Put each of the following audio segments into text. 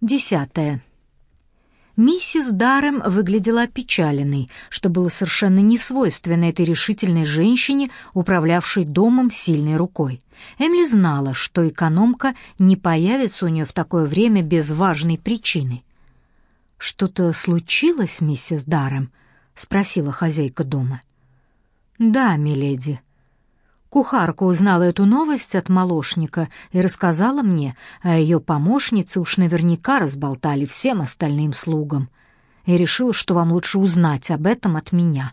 Десятое. Миссис Дарем выглядела опечаленной, что было совершенно не свойственно этой решительной женщине, управлявшей домом сильной рукой. Эмили знала, что экономка не появится у нее в такое время без важной причины. «Что-то случилось, миссис Дарем?» — спросила хозяйка дома. «Да, миледи», Кухарка узнала эту новость от молочника и рассказала мне, а ее помощницы уж наверняка разболтали всем остальным слугам. И решила, что вам лучше узнать об этом от меня.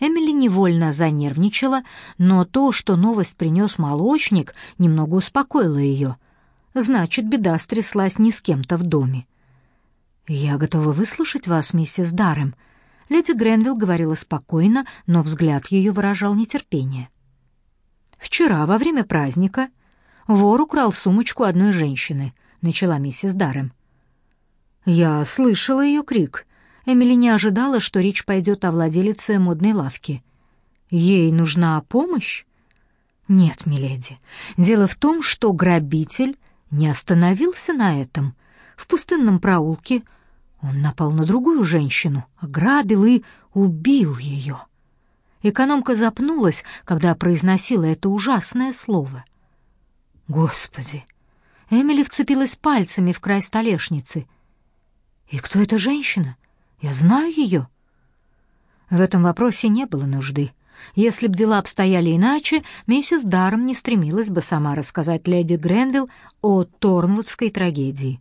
Эмили невольно занервничала, но то, что новость принес молочник, немного успокоило ее. Значит, беда стряслась не с кем-то в доме. «Я готова выслушать вас, миссис Даррем». Леди Гренвилл говорила спокойно, но взгляд ее выражал нетерпение. Вчера, во время праздника, вор украл сумочку одной женщины, начала миссис Даррем. Я слышала ее крик. Эмили не ожидала, что речь пойдет о владелице модной лавки. Ей нужна помощь? Нет, миледи. Дело в том, что грабитель не остановился на этом. В пустынном проулке он напал на другую женщину, ограбил и убил ее. Экономка запнулась, когда произносила это ужасное слово. Господи! Эмили вцепилась пальцами в край столешницы. И кто эта женщина? Я знаю ее. В этом вопросе не было нужды. Если б дела обстояли иначе, миссис Даром не стремилась бы сама рассказать леди Гренвилл о Торнвудской трагедии.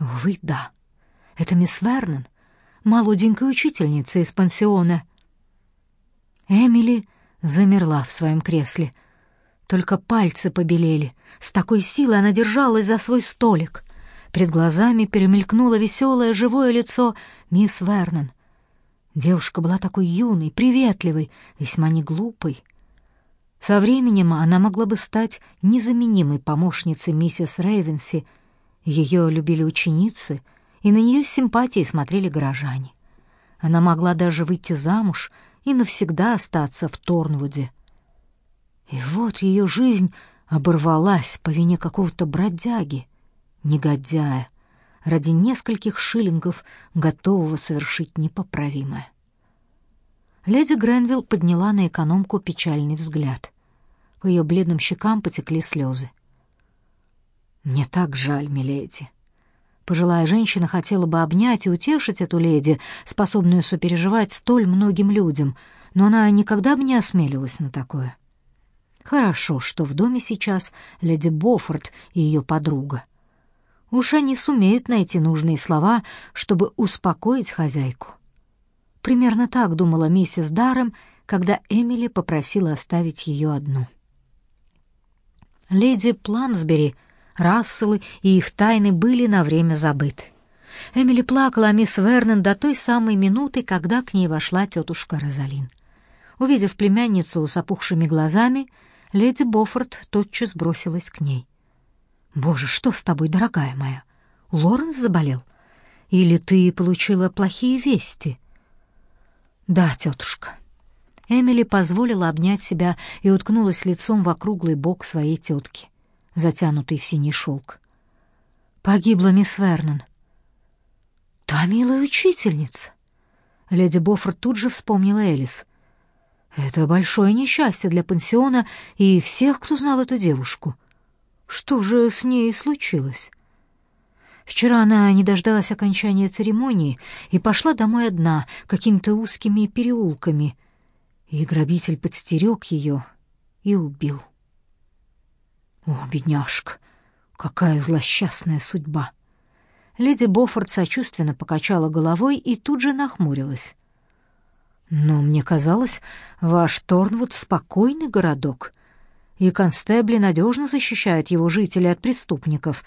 Увы, да. Это мисс Вернон, молоденькая учительница из пансиона — Эмили замерла в своем кресле. Только пальцы побелели. С такой силой она держалась за свой столик. Перед глазами перемелькнуло веселое живое лицо мисс Вернон. Девушка была такой юной, приветливой, весьма неглупой. Со временем она могла бы стать незаменимой помощницей миссис Рейвенси. Ее любили ученицы, и на нее с симпатией смотрели горожане. Она могла даже выйти замуж — и навсегда остаться в Торнвуде. И вот ее жизнь оборвалась по вине какого-то бродяги, негодяя, ради нескольких шиллингов, готового совершить непоправимое. Леди Гренвилл подняла на экономку печальный взгляд. По ее бледным щекам потекли слезы. «Мне так жаль, миледи. Пожилая женщина хотела бы обнять и утешить эту леди, способную сопереживать столь многим людям, но она никогда бы не осмелилась на такое. Хорошо, что в доме сейчас леди Боффорд и ее подруга. Уж они сумеют найти нужные слова, чтобы успокоить хозяйку. Примерно так думала миссис Даррем, когда Эмили попросила оставить ее одну. Леди Пламсбери — Расселы и их тайны были на время забыты. Эмили плакала о мисс Вернон до той самой минуты, когда к ней вошла тетушка Розалин. Увидев племянницу с опухшими глазами, леди Боффорд тотчас бросилась к ней. «Боже, что с тобой, дорогая моя? Лоренс заболел? Или ты получила плохие вести?» «Да, тетушка». Эмили позволила обнять себя и уткнулась лицом в округлый бок своей тетки затянутый в синий шелк. Погибла мисс Вернон. Та милая учительница. Леди Боффорд тут же вспомнила Элис. Это большое несчастье для пансиона и всех, кто знал эту девушку. Что же с ней случилось? Вчера она не дождалась окончания церемонии и пошла домой одна, какими-то узкими переулками. И грабитель подстерег ее и убил. О, бедняжка, какая злосчастная судьба. Леди Боффорд сочувственно покачала головой и тут же нахмурилась. Но мне казалось, ваш Торнвуд спокойный городок, и констебли надежно защищают его жителей от преступников,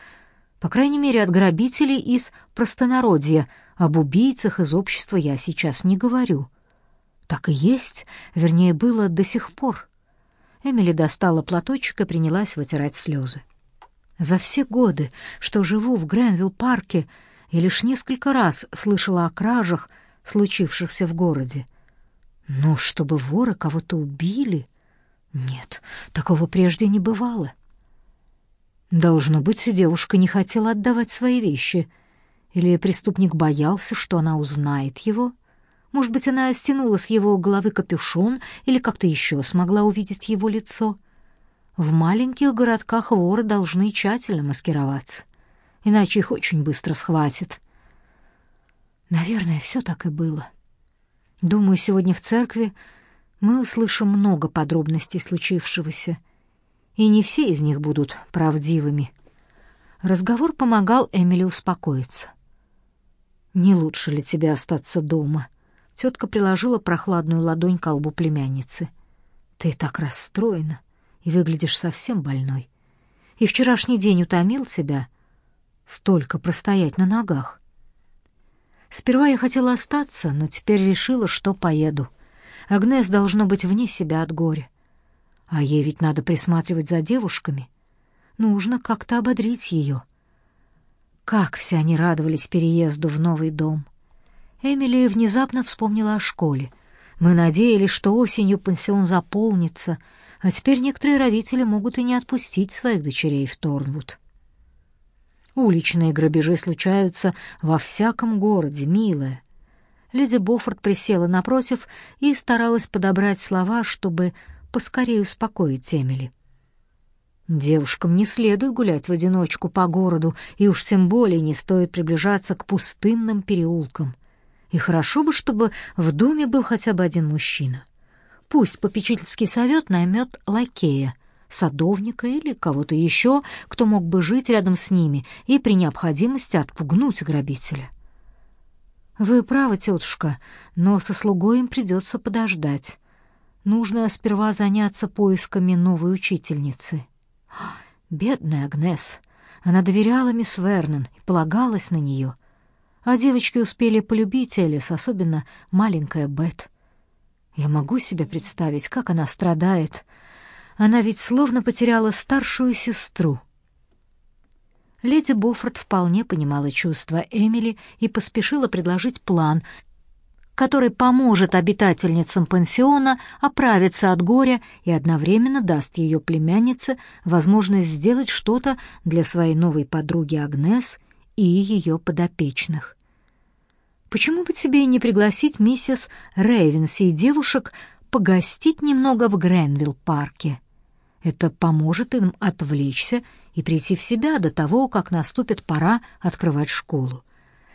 по крайней мере, от грабителей из простонародья. Об убийцах из общества я сейчас не говорю. Так и есть, вернее, было до сих пор. Эмили достала платочек и принялась вытирать слезы. За все годы, что живу в Гренвилл-парке, я лишь несколько раз слышала о кражах, случившихся в городе. Но чтобы воры кого-то убили... Нет, такого прежде не бывало. Должно быть, девушка не хотела отдавать свои вещи. Или преступник боялся, что она узнает его. Может быть, она стянула с его головы капюшон или как-то еще смогла увидеть его лицо. В маленьких городках воры должны тщательно маскироваться, иначе их очень быстро схватят. Наверное, все так и было. Думаю, сегодня в церкви мы услышим много подробностей случившегося, и не все из них будут правдивыми. Разговор помогал Эмили успокоиться. «Не лучше ли тебе остаться дома?» Тетка приложила прохладную ладонь к колбу племянницы. «Ты так расстроена и выглядишь совсем больной. И вчерашний день утомил тебя. Столько простоять на ногах». Сперва я хотела остаться, но теперь решила, что поеду. Агнес должно быть вне себя от горя. А ей ведь надо присматривать за девушками. Нужно как-то ободрить ее. Как все они радовались переезду в новый дом. Эмили внезапно вспомнила о школе. Мы надеялись, что осенью пансион заполнится, а теперь некоторые родители могут и не отпустить своих дочерей в Торнвуд. Уличные грабежи случаются во всяком городе, милая. Леди Боффорд присела напротив и старалась подобрать слова, чтобы поскорее успокоить Эмили. Девушкам не следует гулять в одиночку по городу, и уж тем более не стоит приближаться к пустынным переулкам. И хорошо бы, чтобы в доме был хотя бы один мужчина. Пусть попечительский совет наймет лакея, садовника или кого-то еще, кто мог бы жить рядом с ними и при необходимости отпугнуть грабителя. Вы правы, тетушка, но со слугой им придется подождать. Нужно сперва заняться поисками новой учительницы. Бедная Агнес. Она доверяла мисс Вернон и полагалась на нее. А девочки успели полюбить Элис, особенно маленькая Бет. Я могу себе представить, как она страдает. Она ведь словно потеряла старшую сестру — Леди Боффорд вполне понимала чувства Эмили и поспешила предложить план, который поможет обитательницам пансиона оправиться от горя и одновременно даст ее племяннице возможность сделать что-то для своей новой подруги Агнес и ее подопечных. Почему бы тебе не пригласить миссис Рейвенси и девушек погостить немного в Гренвилл-парке? Это поможет им отвлечься и прийти в себя до того, как наступит пора открывать школу.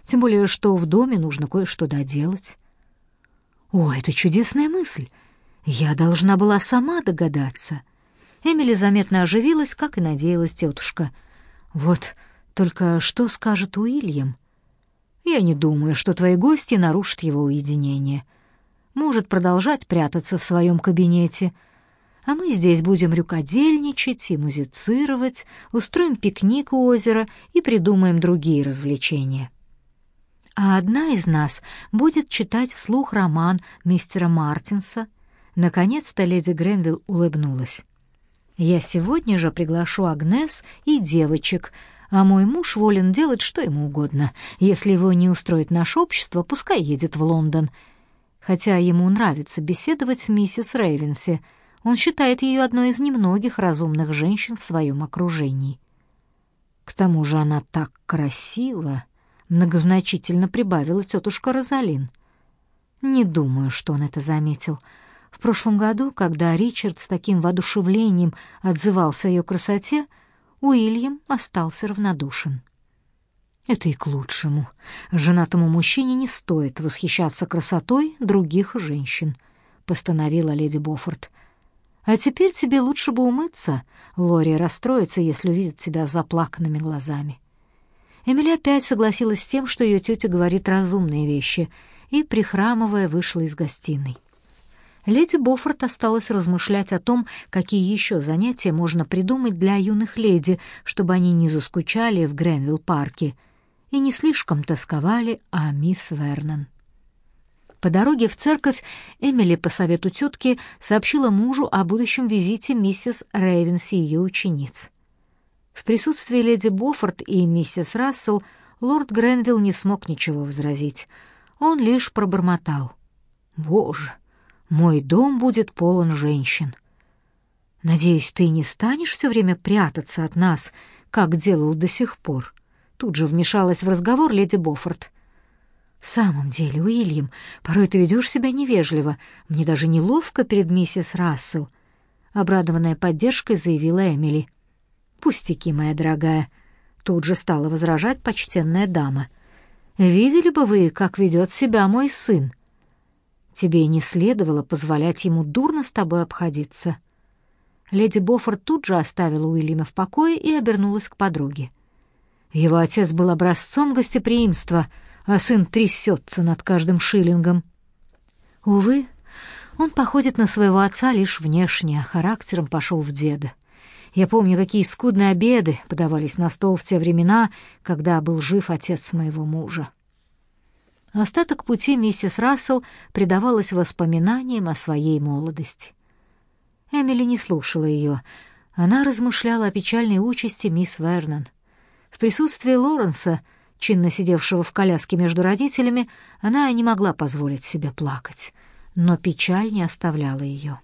Тем более, что в доме нужно кое-что доделать. О, это чудесная мысль. Я должна была сама догадаться. Эмили заметно оживилась, как и надеялась тетушка. Вот только что скажет Уильям? Я не думаю, что твои гости нарушат его уединение. Может продолжать прятаться в своем кабинете — а мы здесь будем рюкодельничать и музицировать, устроим пикник у озера и придумаем другие развлечения. А одна из нас будет читать вслух роман мистера Мартинса. Наконец-то леди Гренвилл улыбнулась. Я сегодня же приглашу Агнес и девочек, а мой муж волен делать что ему угодно. Если его не устроит наше общество, пускай едет в Лондон. Хотя ему нравится беседовать с миссис Рейвенси — он считает ее одной из немногих разумных женщин в своем окружении. К тому же она так красива, многозначительно прибавила тетушка Розалин. Не думаю, что он это заметил. В прошлом году, когда Ричард с таким воодушевлением отзывался о ее красоте, Уильям остался равнодушен. Это и к лучшему. Женатому мужчине не стоит восхищаться красотой других женщин, постановила леди Боффорд. А теперь тебе лучше бы умыться. Лори расстроится, если увидит тебя заплаканными глазами. Эмили опять согласилась с тем, что ее тетя говорит разумные вещи, и, прихрамывая, вышла из гостиной. Леди Боффорд осталась размышлять о том, какие еще занятия можно придумать для юных леди, чтобы они не заскучали в Гренвилл-парке и не слишком тосковали о мисс Вернон. По дороге в церковь Эмили по совету тетки сообщила мужу о будущем визите миссис Рейвенс и ее учениц. В присутствии леди Боффорд и миссис Рассел лорд Гренвилл не смог ничего возразить. Он лишь пробормотал. «Боже, мой дом будет полон женщин. Надеюсь, ты не станешь все время прятаться от нас, как делал до сих пор. Тут же вмешалась в разговор леди Боффорд. «В самом деле, Уильям, порой ты ведешь себя невежливо. Мне даже неловко перед миссис Рассел», — обрадованная поддержкой заявила Эмили. «Пустяки, моя дорогая», — тут же стала возражать почтенная дама. «Видели бы вы, как ведет себя мой сын? Тебе не следовало позволять ему дурно с тобой обходиться». Леди Боффорд тут же оставила Уильяма в покое и обернулась к подруге. Его отец был образцом гостеприимства, а сын трясется над каждым шиллингом. Увы, он походит на своего отца лишь внешне, а характером пошел в деда. Я помню, какие скудные обеды подавались на стол в те времена, когда был жив отец моего мужа. Остаток пути миссис Рассел предавалась воспоминаниям о своей молодости. Эмили не слушала ее. Она размышляла о печальной участи мисс Вернон. В присутствии Лоренса, чинно сидевшего в коляске между родителями, она не могла позволить себе плакать, но печаль не оставляла ее.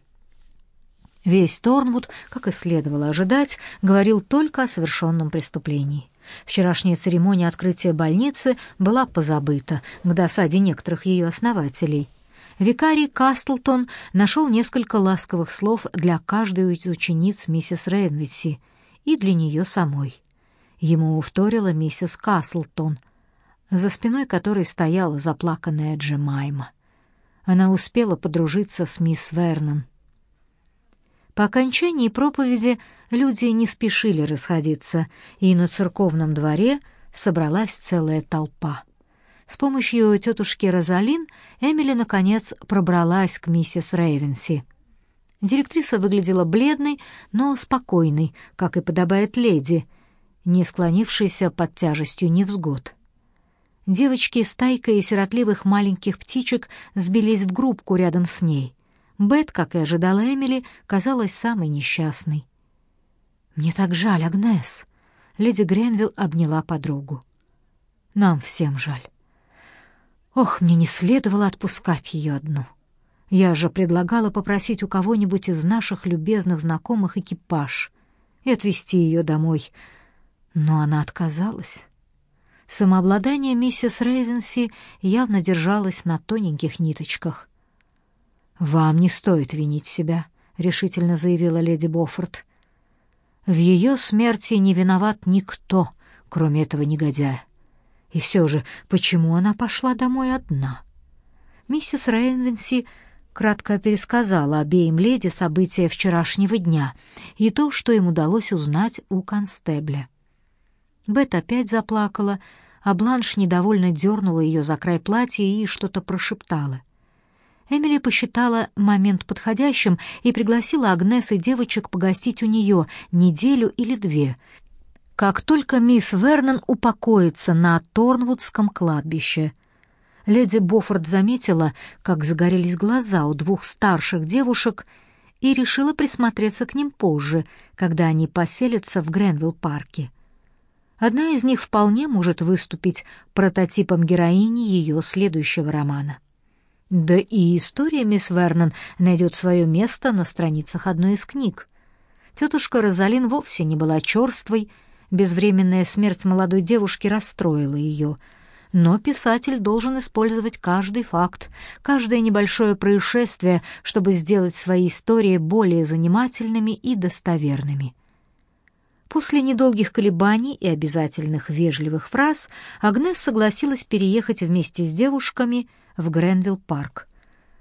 Весь Торнвуд, как и следовало ожидать, говорил только о совершенном преступлении. Вчерашняя церемония открытия больницы была позабыта к досаде некоторых ее основателей. Викарий Кастлтон нашел несколько ласковых слов для каждой из учениц миссис Рейнвитси и для нее самой. Ему вторила миссис Каслтон, за спиной которой стояла заплаканная Джемайма. Она успела подружиться с мисс Вернон. По окончании проповеди люди не спешили расходиться, и на церковном дворе собралась целая толпа. С помощью тетушки Розалин Эмили, наконец, пробралась к миссис Рейвенси. Директриса выглядела бледной, но спокойной, как и подобает леди — не склонившийся под тяжестью невзгод. Девочки с тайкой сиротливых маленьких птичек сбились в группку рядом с ней. Бет, как и ожидала Эмили, казалась самой несчастной. «Мне так жаль, Агнес!» Леди Гренвилл обняла подругу. «Нам всем жаль. Ох, мне не следовало отпускать ее одну. Я же предлагала попросить у кого-нибудь из наших любезных знакомых экипаж и отвезти ее домой, но она отказалась. Самообладание миссис Рейвенси явно держалось на тоненьких ниточках. «Вам не стоит винить себя», — решительно заявила леди Боффорд. «В ее смерти не виноват никто, кроме этого негодяя. И все же, почему она пошла домой одна?» Миссис Рейвенси кратко пересказала обеим леди события вчерашнего дня и то, что им удалось узнать у констебля. Бет опять заплакала, а Бланш недовольно дернула ее за край платья и что-то прошептала. Эмили посчитала момент подходящим и пригласила Агнес и девочек погостить у нее неделю или две, как только мисс Вернон упокоится на Торнвудском кладбище. Леди Боффорд заметила, как загорелись глаза у двух старших девушек, и решила присмотреться к ним позже, когда они поселятся в Гренвилл-парке. Одна из них вполне может выступить прототипом героини ее следующего романа. Да и история мисс Вернон найдет свое место на страницах одной из книг. Тетушка Розалин вовсе не была черствой, безвременная смерть молодой девушки расстроила ее, но писатель должен использовать каждый факт, каждое небольшое происшествие, чтобы сделать свои истории более занимательными и достоверными. После недолгих колебаний и обязательных вежливых фраз Агнес согласилась переехать вместе с девушками в Гренвилл-парк.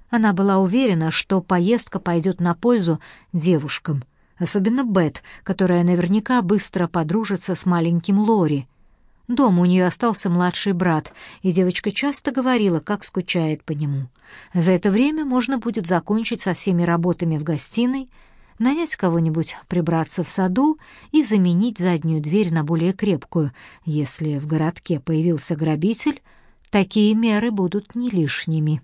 Она была уверена, что поездка пойдет на пользу девушкам, особенно Бет, которая наверняка быстро подружится с маленьким Лори. Дома у нее остался младший брат, и девочка часто говорила, как скучает по нему. За это время можно будет закончить со всеми работами в гостиной — нанять кого-нибудь прибраться в саду и заменить заднюю дверь на более крепкую. Если в городке появился грабитель, такие меры будут не лишними.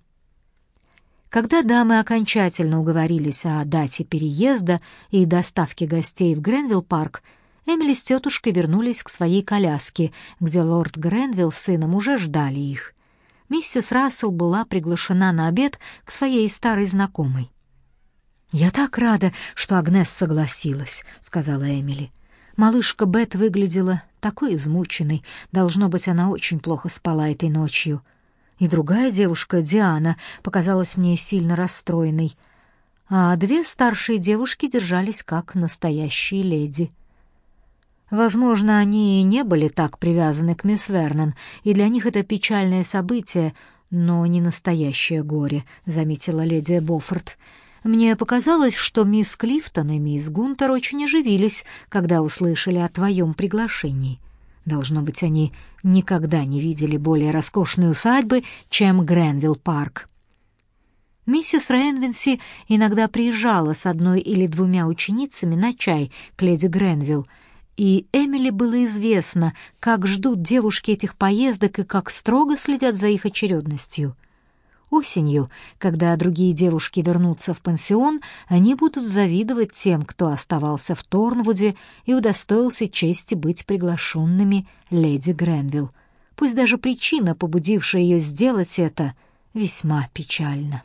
Когда дамы окончательно уговорились о дате переезда и доставке гостей в Гренвилл-парк, Эмили с тетушкой вернулись к своей коляске, где лорд Гренвилл с сыном уже ждали их. Миссис Рассел была приглашена на обед к своей старой знакомой. «Я так рада, что Агнес согласилась», — сказала Эмили. Малышка Бет выглядела такой измученной. Должно быть, она очень плохо спала этой ночью. И другая девушка, Диана, показалась мне сильно расстроенной. А две старшие девушки держались как настоящие леди. Возможно, они не были так привязаны к мисс Вернон, и для них это печальное событие, но не настоящее горе, заметила леди Боффорд. Мне показалось, что мисс Клифтон и мисс Гунтер очень оживились, когда услышали о твоем приглашении. Должно быть, они никогда не видели более роскошной усадьбы, чем Гренвилл-парк. Миссис Рейнвенси иногда приезжала с одной или двумя ученицами на чай к леди Гренвилл, и Эмили было известно, как ждут девушки этих поездок и как строго следят за их очередностью. Осенью, когда другие девушки вернутся в пансион, они будут завидовать тем, кто оставался в Торнвуде и удостоился чести быть приглашенными леди Гренвилл. Пусть даже причина, побудившая ее сделать это, весьма печальна.